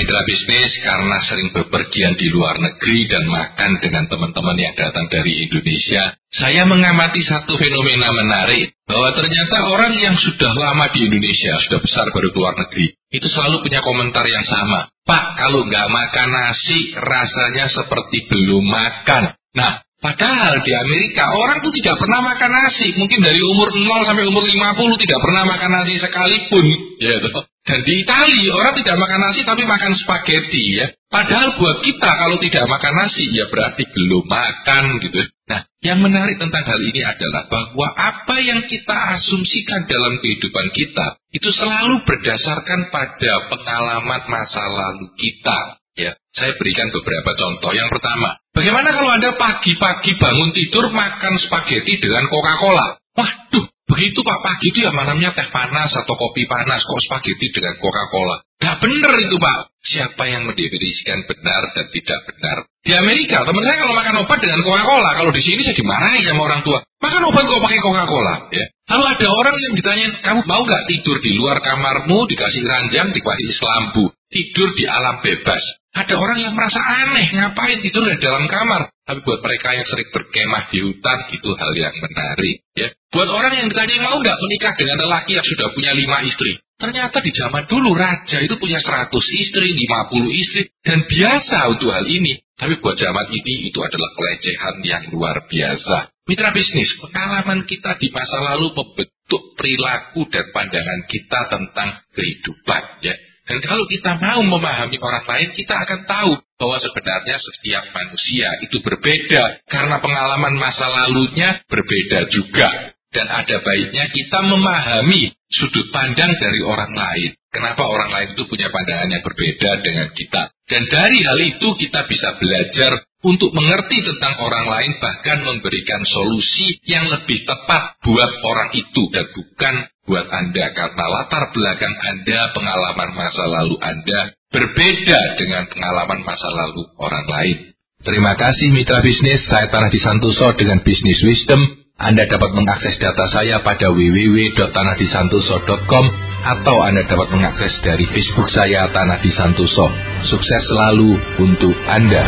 mitra bisnis karena sering bepergian di luar negeri dan makan dengan teman-teman yang datang dari Indonesia, saya mengamati satu fenomena menarik bahwa ternyata orang yang sudah lama di Indonesia, sudah besar baru keluar negeri, itu selalu punya komentar yang sama. Pak, kalau nggak makan nasi, rasanya seperti belum makan. Nah, Padahal di Amerika orang tuh tidak pernah makan nasi. Mungkin dari umur 0 sampai umur 50 tidak pernah makan nasi sekalipun. Ya, Dan di Italia orang tidak makan nasi tapi makan spaghetti ya. Padahal buat kita kalau tidak makan nasi ya berarti belum makan gitu. Nah, yang menarik tentang hal ini adalah bahwa apa yang kita asumsikan dalam kehidupan kita itu selalu berdasarkan pada pengalaman masa lalu kita. Ya, saya berikan beberapa contoh. Yang pertama, bagaimana kalau Anda pagi-pagi bangun tidur makan spaghetti dengan Coca-Cola? Waduh, begitu Pak pagi itu ya malamnya teh panas atau kopi panas kok spaghetti dengan Coca-Cola. Gak bener itu Pak. Siapa yang mendefinisikan benar dan tidak benar? Di Amerika, teman saya kalau makan obat dengan Coca-Cola, kalau di sini saya dimarahi sama orang tua. Makan obat kok pakai Coca-Cola? Ya. Lalu ada orang yang ditanya, kamu mau gak tidur di luar kamarmu, dikasih ranjang, dikasih selambu, tidur di alam bebas? Ada orang yang merasa aneh, ngapain tidur di dalam kamar? Tapi buat mereka yang sering berkemah di hutan, itu hal yang menarik. Ya. Buat orang yang ditanya, mau nggak menikah dengan lelaki yang sudah punya lima istri? Ternyata di zaman dulu raja itu punya 100 istri, 50 istri, dan biasa untuk hal ini. Tapi buat zaman ini itu adalah pelecehan yang luar biasa. Mitra bisnis, pengalaman kita di masa lalu membentuk perilaku dan pandangan kita tentang kehidupan. Ya. Dan kalau kita mau memahami orang lain, kita akan tahu bahwa sebenarnya setiap manusia itu berbeda karena pengalaman masa lalunya berbeda juga. Dan ada baiknya kita memahami sudut pandang dari orang lain. Kenapa orang lain itu punya pandangan yang berbeda dengan kita. Dan dari hal itu kita bisa belajar untuk mengerti tentang orang lain bahkan memberikan solusi yang lebih tepat buat orang itu dan bukan buat Anda karena latar belakang Anda, pengalaman masa lalu Anda berbeda dengan pengalaman masa lalu orang lain. Terima kasih mitra bisnis, saya Tanah Disantoso dengan Business Wisdom. Anda dapat mengakses data saya pada www.tanahdisantoso.com atau Anda dapat mengakses dari Facebook saya Tanah Disantoso. Sukses selalu untuk Anda.